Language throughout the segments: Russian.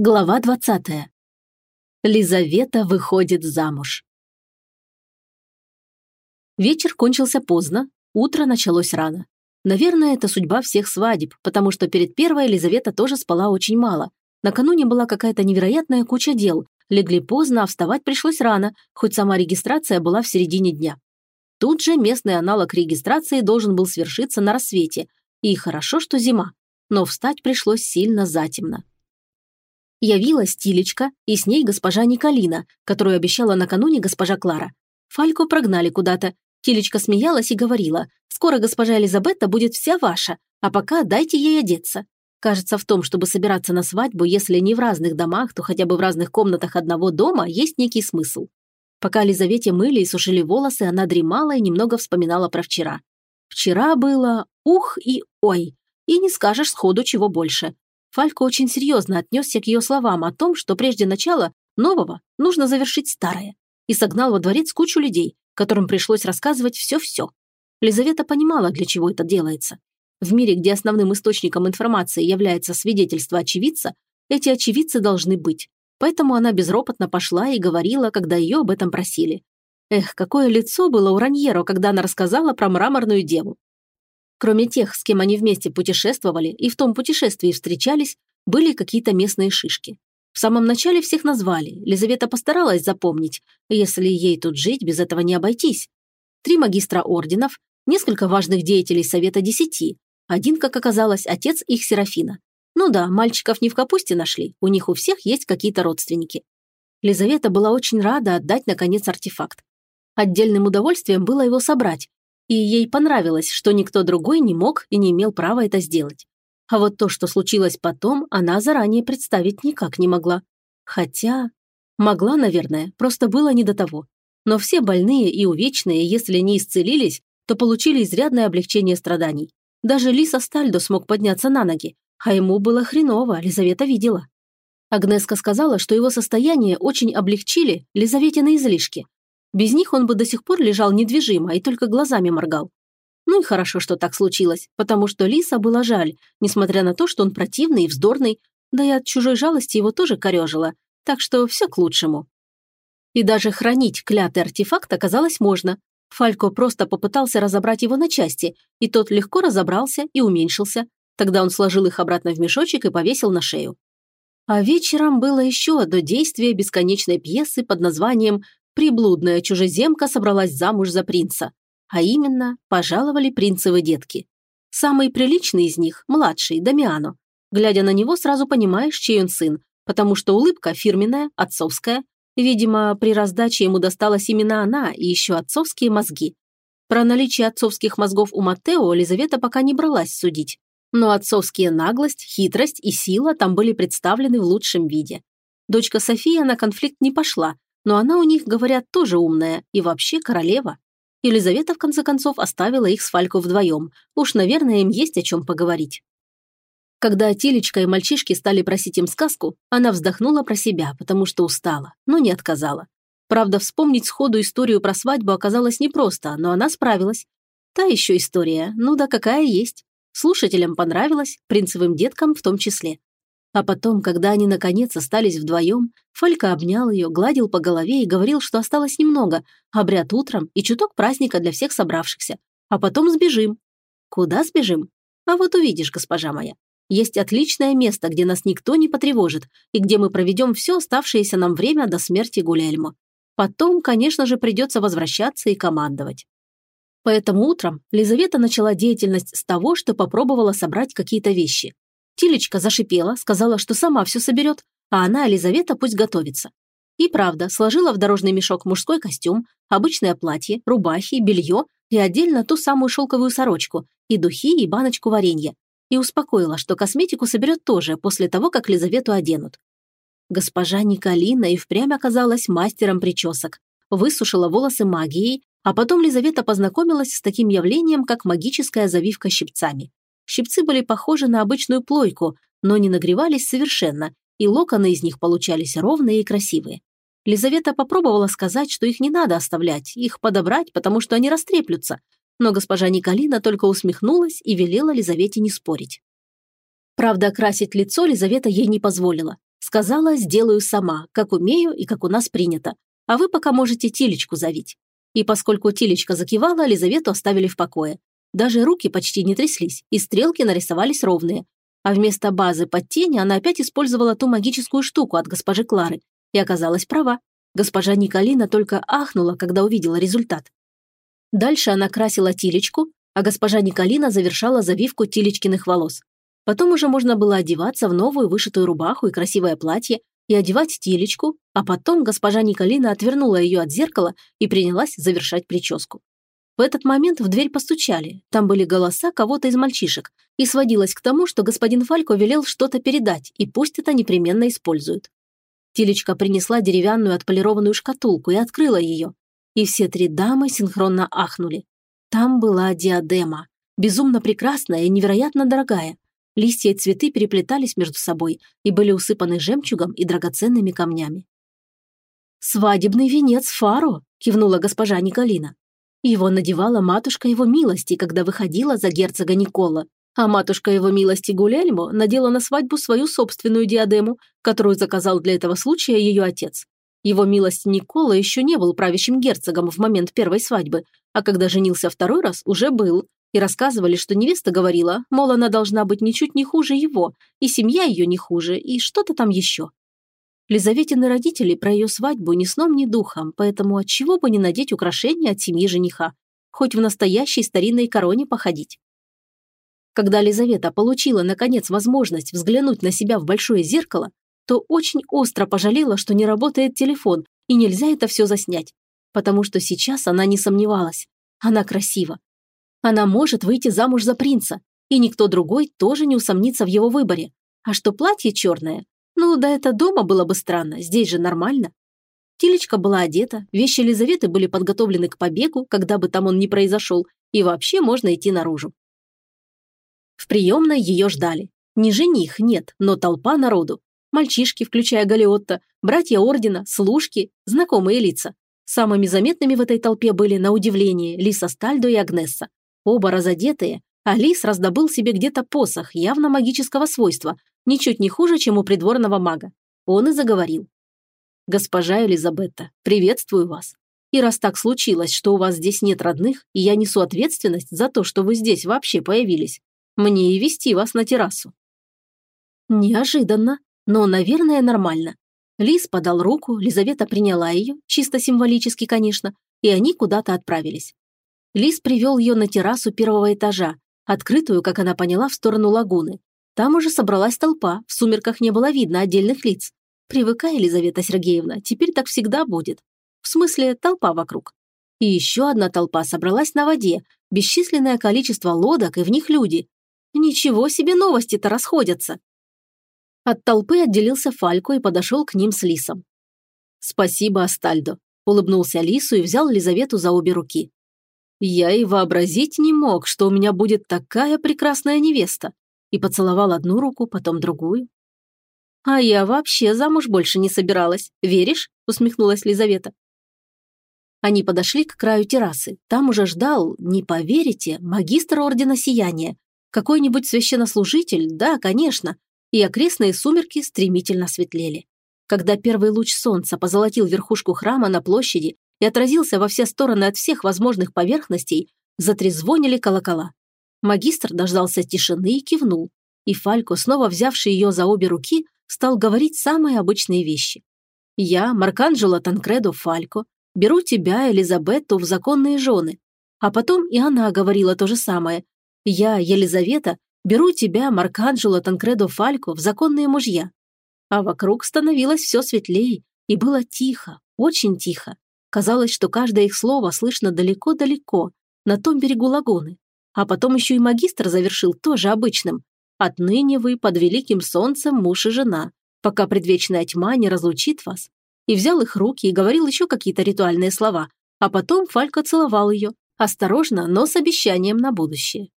Глава 20. Лизавета выходит замуж. Вечер кончился поздно, утро началось рано. Наверное, это судьба всех свадеб, потому что перед первой Лизавета тоже спала очень мало. Накануне была какая-то невероятная куча дел, легли поздно, а вставать пришлось рано, хоть сама регистрация была в середине дня. Тут же местный аналог регистрации должен был свершиться на рассвете, и хорошо, что зима, но встать пришлось сильно затемно. Явилась Тилечка и с ней госпожа Николина, которую обещала накануне госпожа Клара. Фальку прогнали куда-то. Тилечка смеялась и говорила, «Скоро госпожа Элизабетта будет вся ваша, а пока дайте ей одеться». Кажется, в том, чтобы собираться на свадьбу, если не в разных домах, то хотя бы в разных комнатах одного дома, есть некий смысл. Пока Елизавете мыли и сушили волосы, она дремала и немного вспоминала про вчера. Вчера было ух и ой, и не скажешь сходу чего больше. Фалько очень серьезно отнесся к ее словам о том, что прежде начала нового нужно завершить старое, и согнал во дворец кучу людей, которым пришлось рассказывать все-все. Лизавета понимала, для чего это делается. В мире, где основным источником информации является свидетельство очевидца, эти очевидцы должны быть. Поэтому она безропотно пошла и говорила, когда ее об этом просили. Эх, какое лицо было у Раньеро, когда она рассказала про мраморную деву. Кроме тех, с кем они вместе путешествовали и в том путешествии встречались, были какие-то местные шишки. В самом начале всех назвали, Лизавета постаралась запомнить, если ей тут жить, без этого не обойтись. Три магистра орденов, несколько важных деятелей Совета Десяти, один, как оказалось, отец их Серафина. Ну да, мальчиков не в капусте нашли, у них у всех есть какие-то родственники. Лизавета была очень рада отдать, наконец, артефакт. Отдельным удовольствием было его собрать, и ей понравилось, что никто другой не мог и не имел права это сделать. А вот то, что случилось потом, она заранее представить никак не могла. Хотя... Могла, наверное, просто было не до того. Но все больные и увечные, если не исцелились, то получили изрядное облегчение страданий. Даже Лиса Стальдо смог подняться на ноги, а ему было хреново, Лизавета видела. Агнеска сказала, что его состояние очень облегчили Лизавете на излишки, без них он бы до сих пор лежал недвижимо и только глазами моргал. Ну и хорошо, что так случилось, потому что Лиса было жаль, несмотря на то, что он противный и вздорный, да и от чужой жалости его тоже корежило, так что все к лучшему. И даже хранить клятый артефакт оказалось можно. Фалько просто попытался разобрать его на части, и тот легко разобрался и уменьшился. Тогда он сложил их обратно в мешочек и повесил на шею. А вечером было еще одно действие бесконечной пьесы под названием приблудная чужеземка собралась замуж за принца. А именно, пожаловали принцевы детки. Самый приличный из них, младший, Дамиано. Глядя на него, сразу понимаешь, чей он сын, потому что улыбка фирменная, отцовская. Видимо, при раздаче ему досталась именно она и еще отцовские мозги. Про наличие отцовских мозгов у Маттео Елизавета пока не бралась судить. Но отцовские наглость, хитрость и сила там были представлены в лучшем виде. Дочка София на конфликт не пошла, но она у них, говорят, тоже умная и вообще королева. Елизавета, в конце концов, оставила их с Фалько вдвоем. Уж, наверное, им есть о чем поговорить. Когда Телечка и мальчишки стали просить им сказку, она вздохнула про себя, потому что устала, но не отказала. Правда, вспомнить сходу историю про свадьбу оказалось непросто, но она справилась. Та еще история, ну да какая есть. Слушателям понравилось, принцевым деткам в том числе. А потом, когда они наконец остались вдвоем, Фалька обнял ее, гладил по голове и говорил, что осталось немного, обряд утром и чуток праздника для всех собравшихся. А потом сбежим. Куда сбежим? А вот увидишь, госпожа моя. Есть отличное место, где нас никто не потревожит, и где мы проведем все оставшееся нам время до смерти Гуляльма. Потом, конечно же, придется возвращаться и командовать. Поэтому утром Лизавета начала деятельность с того, что попробовала собрать какие-то вещи. Тилечка зашипела, сказала, что сама все соберет, а она, Елизавета, пусть готовится. И правда, сложила в дорожный мешок мужской костюм, обычное платье, рубахи, белье и отдельно ту самую шелковую сорочку, и духи, и баночку варенья. И успокоила, что косметику соберет тоже после того, как Лизавету оденут. Госпожа Николина и впрямь оказалась мастером причесок. Высушила волосы магией, а потом Лизавета познакомилась с таким явлением, как магическая завивка щипцами. Щипцы были похожи на обычную плойку, но не нагревались совершенно, и локоны из них получались ровные и красивые. Лизавета попробовала сказать, что их не надо оставлять, их подобрать, потому что они растреплются, но госпожа Николина только усмехнулась и велела Лизавете не спорить. Правда, красить лицо Лизавета ей не позволила. Сказала, сделаю сама, как умею и как у нас принято. А вы пока можете Тилечку завить. И поскольку Тилечка закивала, Лизавету оставили в покое. Даже руки почти не тряслись, и стрелки нарисовались ровные. А вместо базы под тени она опять использовала ту магическую штуку от госпожи Клары. И оказалась права. Госпожа Николина только ахнула, когда увидела результат. Дальше она красила Тилечку, а госпожа Николина завершала завивку Тилечкиных волос. Потом уже можно было одеваться в новую вышитую рубаху и красивое платье, и одевать Тилечку, а потом госпожа Николина отвернула ее от зеркала и принялась завершать прическу. В этот момент в дверь постучали, там были голоса кого-то из мальчишек, и сводилось к тому, что господин Фалько велел что-то передать, и пусть это непременно используют. Тилечка принесла деревянную отполированную шкатулку и открыла ее. И все три дамы синхронно ахнули. Там была диадема, безумно прекрасная и невероятно дорогая, Листья и цветы переплетались между собой и были усыпаны жемчугом и драгоценными камнями. «Свадебный венец Фаро!» – кивнула госпожа Николина. Его надевала матушка его милости, когда выходила за герцога Никола, а матушка его милости Гулельмо надела на свадьбу свою собственную диадему, которую заказал для этого случая ее отец. Его милость Никола еще не был правящим герцогом в момент первой свадьбы, а когда женился второй раз, уже был, и рассказывали, что невеста говорила, мол, она должна быть ничуть не хуже его, и семья ее не хуже, и что-то там еще. Лизаветины родители про ее свадьбу ни сном, ни духом, поэтому отчего бы не надеть украшения от семьи жениха, хоть в настоящей старинной короне походить. Когда Лизавета получила, наконец, возможность взглянуть на себя в большое зеркало, то очень остро пожалела, что не работает телефон, и нельзя это все заснять, потому что сейчас она не сомневалась. Она красива, она может выйти замуж за принца, и никто другой тоже не усомнится в его выборе. А что платье черное? Ну, да это дома было бы странно, здесь же нормально. Тилечка была одета, вещи Елизаветы были подготовлены к побегу, когда бы там он ни произошел, и вообще можно идти наружу. В приемной ее ждали. Не жених, нет, но толпа народу. Мальчишки, включая Галиотта, братья ордена, служки, знакомые лица. Самыми заметными в этой толпе были, на удивление, Лиса Стальдо и Агнесса. Оба разодетые, Алис раздобыл себе где-то посох явно магического свойства, ничуть не хуже, чем у придворного мага. Он и заговорил. «Госпожа Элизабетта, приветствую вас. И раз так случилось, что у вас здесь нет родных, и я несу ответственность за то, что вы здесь вообще появились, мне и вести вас на террасу». Неожиданно, но, наверное, нормально. Лис подал руку, Лизавета приняла ее, чисто символически, конечно, и они куда-то отправились. Лис привел ее на террасу первого этажа, открытую, как она поняла, в сторону лагуны. Там уже собралась толпа, в сумерках не было видно отдельных лиц. Привыкай, Елизавета Сергеевна, теперь так всегда будет. В смысле, толпа вокруг. И еще одна толпа собралась на воде, бесчисленное количество лодок и в них люди. Ничего себе новости-то расходятся. От толпы отделился Фалько и подошел к ним с Лисом. «Спасибо, Астальдо», – улыбнулся Лису и взял Лизавету за обе руки. Я и вообразить не мог, что у меня будет такая прекрасная невеста. И поцеловал одну руку, потом другую. А я вообще замуж больше не собиралась. Веришь? Усмехнулась Лизавета. Они подошли к краю террасы. Там уже ждал, не поверите, магистр Ордена Сияния. Какой-нибудь священнослужитель, да, конечно. И окрестные сумерки стремительно светлели. Когда первый луч солнца позолотил верхушку храма на площади, и отразился во все стороны от всех возможных поверхностей, затрезвонили колокола. Магистр дождался тишины и кивнул, и Фалько, снова взявший ее за обе руки, стал говорить самые обычные вещи. «Я, Марканджело Танкредо Фалько, беру тебя, Элизабетту, в законные жены». А потом и она говорила то же самое. «Я, Елизавета, беру тебя, Марканджело Танкредо Фалько, в законные мужья». А вокруг становилось все светлее, и было тихо, очень тихо. Казалось, что каждое их слово слышно далеко-далеко, на том берегу лагуны. А потом еще и магистр завершил тоже обычным. «Отныне вы под великим солнцем муж и жена, пока предвечная тьма не разлучит вас». И взял их руки и говорил еще какие-то ритуальные слова. А потом Фалька целовал ее, осторожно, но с обещанием на будущее.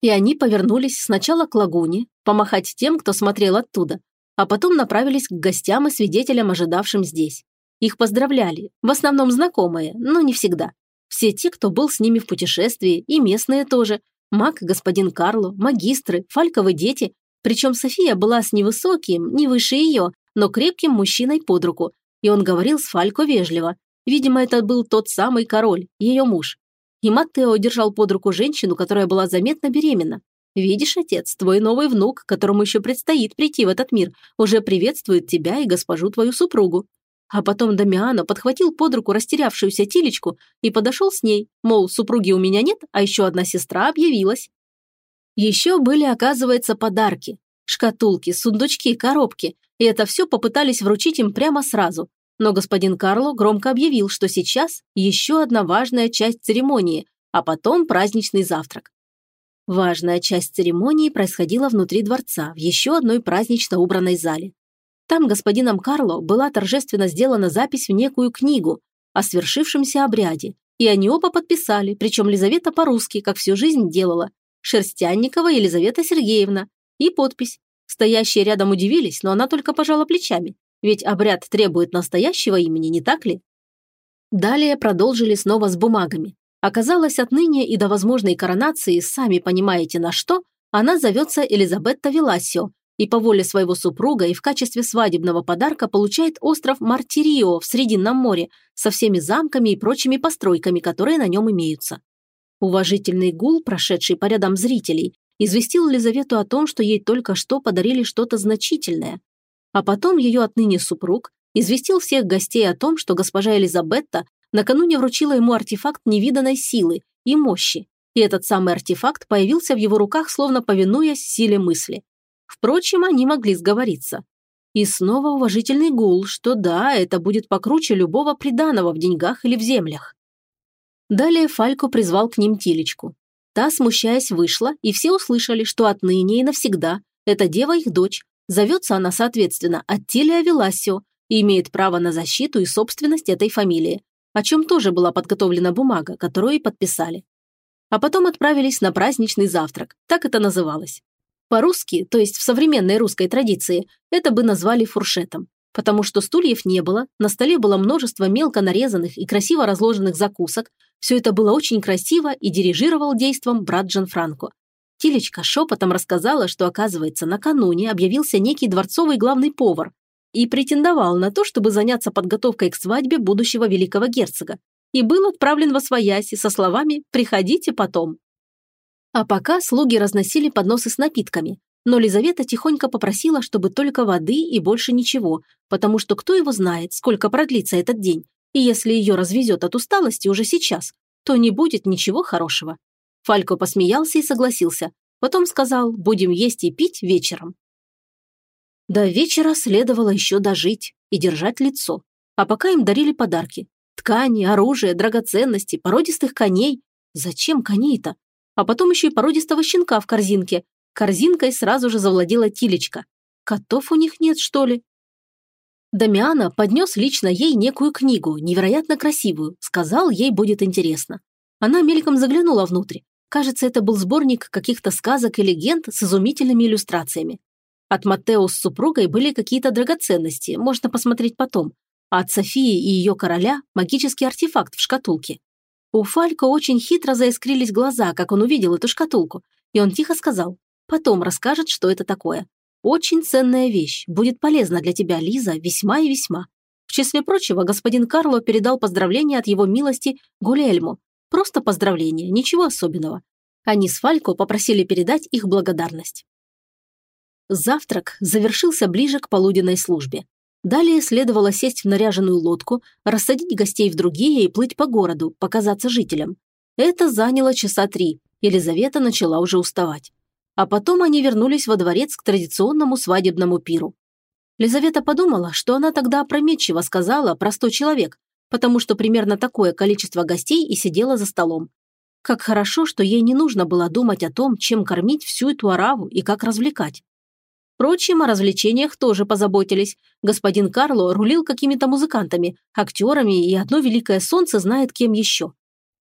И они повернулись сначала к лагуне, помахать тем, кто смотрел оттуда, а потом направились к гостям и свидетелям, ожидавшим здесь. Их поздравляли, в основном знакомые, но не всегда. Все те, кто был с ними в путешествии, и местные тоже. Маг, господин Карло, магистры, фальковые дети. Причем София была с невысоким, не выше ее, но крепким мужчиной под руку, и он говорил с Фалько вежливо. Видимо, это был тот самый король, ее муж. И Маттео держал под руку женщину, которая была заметно беременна. «Видишь, отец, твой новый внук, которому еще предстоит прийти в этот мир, уже приветствует тебя и госпожу твою супругу». А потом Дамиано подхватил под руку растерявшуюся Тилечку и подошел с ней, мол, супруги у меня нет, а еще одна сестра объявилась. Еще были, оказывается, подарки. Шкатулки, сундучки, коробки. И это все попытались вручить им прямо сразу. Но господин Карло громко объявил, что сейчас еще одна важная часть церемонии, а потом праздничный завтрак. Важная часть церемонии происходила внутри дворца, в еще одной празднично убранной зале. Там господином Карло была торжественно сделана запись в некую книгу о свершившемся обряде, и они оба подписали, причем Лизавета по-русски, как всю жизнь делала, Шерстянникова Елизавета Сергеевна, и подпись. Стоящие рядом удивились, но она только пожала плечами, ведь обряд требует настоящего имени, не так ли? Далее продолжили снова с бумагами. Оказалось, отныне и до возможной коронации, сами понимаете на что, она зовется Элизабетта Веласио, и по воле своего супруга и в качестве свадебного подарка получает остров Мартирио в Срединном море со всеми замками и прочими постройками, которые на нем имеются. Уважительный гул, прошедший по рядам зрителей, известил Лизавету о том, что ей только что подарили что-то значительное. А потом ее отныне супруг известил всех гостей о том, что госпожа Элизабетта накануне вручила ему артефакт невиданной силы и мощи, и этот самый артефакт появился в его руках, словно повинуясь силе мысли. Впрочем, они могли сговориться. И снова уважительный гул, что да, это будет покруче любого приданого в деньгах или в землях. Далее Фалько призвал к ним Тилечку. Та, смущаясь, вышла, и все услышали, что отныне и навсегда эта дева их дочь. Зовется она, соответственно, Аттилия Веласио и имеет право на защиту и собственность этой фамилии, о чем тоже была подготовлена бумага, которую и подписали. А потом отправились на праздничный завтрак, так это называлось. По-русски, то есть в современной русской традиции, это бы назвали фуршетом, потому что стульев не было, на столе было множество мелко нарезанных и красиво разложенных закусок, все это было очень красиво и дирижировал действом брат Джанфранко. Тилечка шепотом рассказала, что, оказывается, накануне объявился некий дворцовый главный повар и претендовал на то, чтобы заняться подготовкой к свадьбе будущего великого герцога, и был отправлен во свояси со словами «приходите потом». А пока слуги разносили подносы с напитками, но Лизавета тихонько попросила, чтобы только воды и больше ничего, потому что кто его знает, сколько продлится этот день, и если ее развезет от усталости уже сейчас, то не будет ничего хорошего. Фалько посмеялся и согласился, потом сказал, будем есть и пить вечером. До вечера следовало еще дожить и держать лицо, а пока им дарили подарки. Ткани, оружие, драгоценности, породистых коней. Зачем коней-то? А потом еще и породистого щенка в корзинке. Корзинкой сразу же завладела Тилечка. Котов у них нет, что ли? Дамиана поднес лично ей некую книгу, невероятно красивую, сказал, ей будет интересно. Она мельком заглянула внутрь. Кажется, это был сборник каких-то сказок и легенд с изумительными иллюстрациями. От Маттео с супругой были какие-то драгоценности, можно посмотреть потом. А от Софии и ее короля – магический артефакт в шкатулке. У Фалько очень хитро заискрились глаза, как он увидел эту шкатулку, и он тихо сказал, потом расскажет, что это такое. Очень ценная вещь, будет полезна для тебя, Лиза, весьма и весьма. В числе прочего, господин Карло передал поздравления от его милости Гулельму. Просто поздравления, ничего особенного. Они с Фалько попросили передать их благодарность. Завтрак завершился ближе к полуденной службе. Далее следовало сесть в наряженную лодку, рассадить гостей в другие и плыть по городу, показаться жителям. Это заняло часа три. Елизавета начала уже уставать. А потом они вернулись во дворец к традиционному свадебному пиру. Лизавета подумала, что она тогда опрометчиво сказала «простой человек», потому что примерно такое количество гостей и сидело за столом. Как хорошо, что ей не нужно было думать о том, чем кормить всю эту ораву и как развлекать. Впрочем, о развлечениях тоже позаботились. Господин Карло рулил какими-то музыкантами, актерами и одно великое солнце знает кем еще.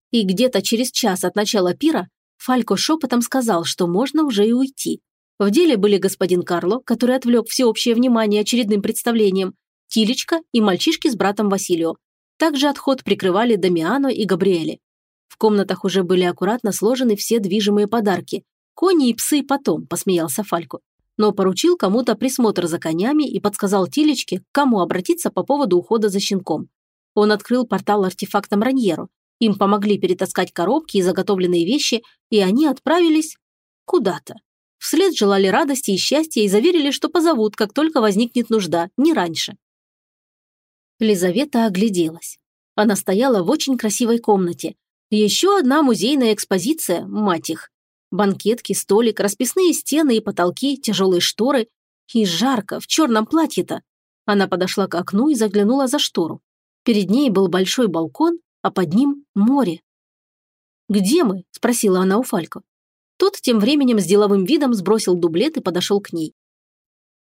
И где-то через час от начала пира Фалько шепотом сказал, что можно уже и уйти. В деле были господин Карло, который отвлек всеобщее внимание очередным представлением, Тилечка и мальчишки с братом Василио. Также отход прикрывали Дамиано и Габриэле. В комнатах уже были аккуратно сложены все движимые подарки. Кони и псы потом, посмеялся Фалько. Но поручил кому-то присмотр за конями и подсказал Тилечке, к кому обратиться по поводу ухода за щенком. Он открыл портал артефактом Раньеру. Им помогли перетаскать коробки и заготовленные вещи, и они отправились куда-то. Вслед желали радости и счастья и заверили, что позовут, как только возникнет нужда, не раньше. Лизавета огляделась. Она стояла в очень красивой комнате. Еще одна музейная экспозиция, мать их. Банкетки, столик, расписные стены и потолки, тяжелые шторы. И жарко, в черном платье-то. Она подошла к окну и заглянула за штору. Перед ней был большой балкон, а под ним море. «Где мы?» – спросила она у Фалько. Тот тем временем с деловым видом сбросил дублет и подошел к ней.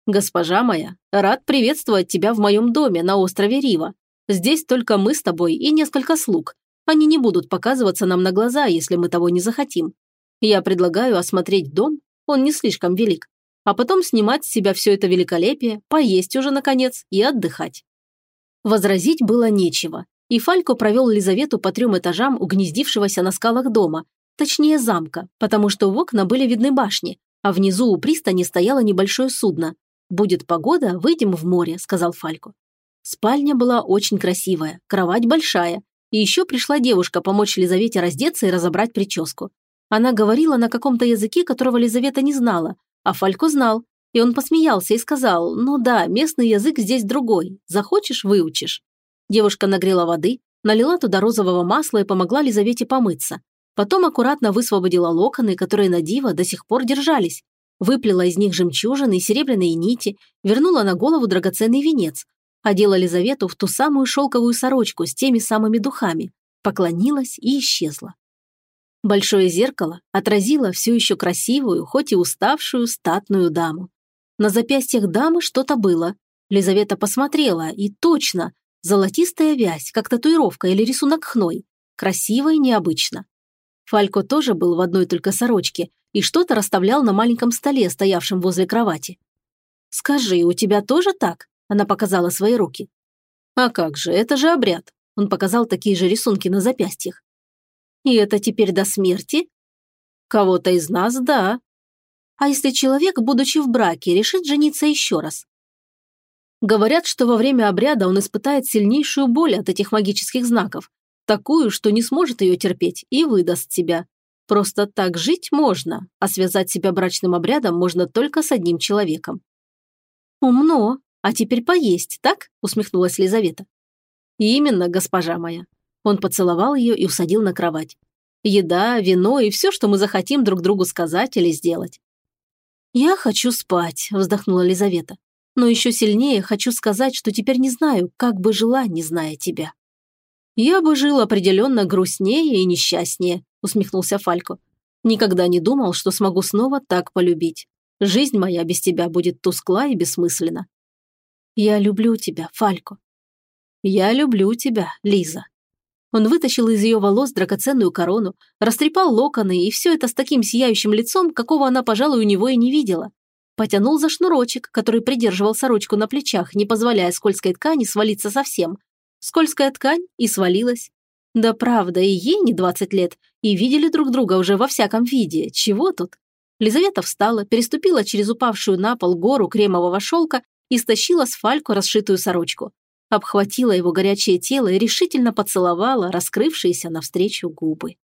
«Госпожа моя, рад приветствовать тебя в моем доме на острове Рива. Здесь только мы с тобой и несколько слуг. Они не будут показываться нам на глаза, если мы того не захотим. Я предлагаю осмотреть дом, он не слишком велик, а потом снимать с себя все это великолепие, поесть уже, наконец, и отдыхать». Возразить было нечего, и Фалько провел Лизавету по трем этажам угнездившегося на скалах дома, точнее замка, потому что в окна были видны башни, а внизу у пристани стояло небольшое судно, «Будет погода, выйдем в море», – сказал Фалько. Спальня была очень красивая, кровать большая, и еще пришла девушка помочь Лизавете раздеться и разобрать прическу. Она говорила на каком-то языке, которого Лизавета не знала, а Фалько знал, и он посмеялся и сказал, «Ну да, местный язык здесь другой, захочешь – выучишь». Девушка нагрела воды, налила туда розового масла и помогла Лизавете помыться. Потом аккуратно высвободила локоны, которые на диво до сих пор держались, выплела из них жемчужины и серебряные нити, вернула на голову драгоценный венец, одела Лизавету в ту самую шелковую сорочку с теми самыми духами, поклонилась и исчезла. Большое зеркало отразило все еще красивую, хоть и уставшую, статную даму. На запястьях дамы что-то было. Лизавета посмотрела, и точно, золотистая вязь, как татуировка или рисунок хной. Красиво и необычно. Фалько тоже был в одной только сорочке, и что-то расставлял на маленьком столе, стоявшем возле кровати. «Скажи, у тебя тоже так?» – она показала свои руки. «А как же, это же обряд!» – он показал такие же рисунки на запястьях. «И это теперь до смерти?» «Кого-то из нас, да». «А если человек, будучи в браке, решит жениться еще раз?» Говорят, что во время обряда он испытает сильнейшую боль от этих магических знаков, такую, что не сможет ее терпеть и выдаст себя. Просто так жить можно, а связать себя брачным обрядом можно только с одним человеком. «Умно. А теперь поесть, так?» – усмехнулась Лизавета. «Именно, госпожа моя». Он поцеловал ее и усадил на кровать. «Еда, вино и все, что мы захотим друг другу сказать или сделать». «Я хочу спать», – вздохнула Лизавета. «Но еще сильнее хочу сказать, что теперь не знаю, как бы жила, не зная тебя». «Я бы жил определенно грустнее и несчастнее», – усмехнулся Фалько. «Никогда не думал, что смогу снова так полюбить. Жизнь моя без тебя будет тускла и бессмысленна». «Я люблю тебя, Фалько». «Я люблю тебя, Лиза». Он вытащил из ее волос драгоценную корону, растрепал локоны, и все это с таким сияющим лицом, какого она, пожалуй, у него и не видела. Потянул за шнурочек, который придерживал сорочку на плечах, не позволяя скользкой ткани свалиться совсем. Скользкая ткань и свалилась. Да правда, и ей не 20 лет, и видели друг друга уже во всяком виде. Чего тут? Лизавета встала, переступила через упавшую на пол гору кремового шелка и стащила с фальку расшитую сорочку. Обхватила его горячее тело и решительно поцеловала раскрывшиеся навстречу губы.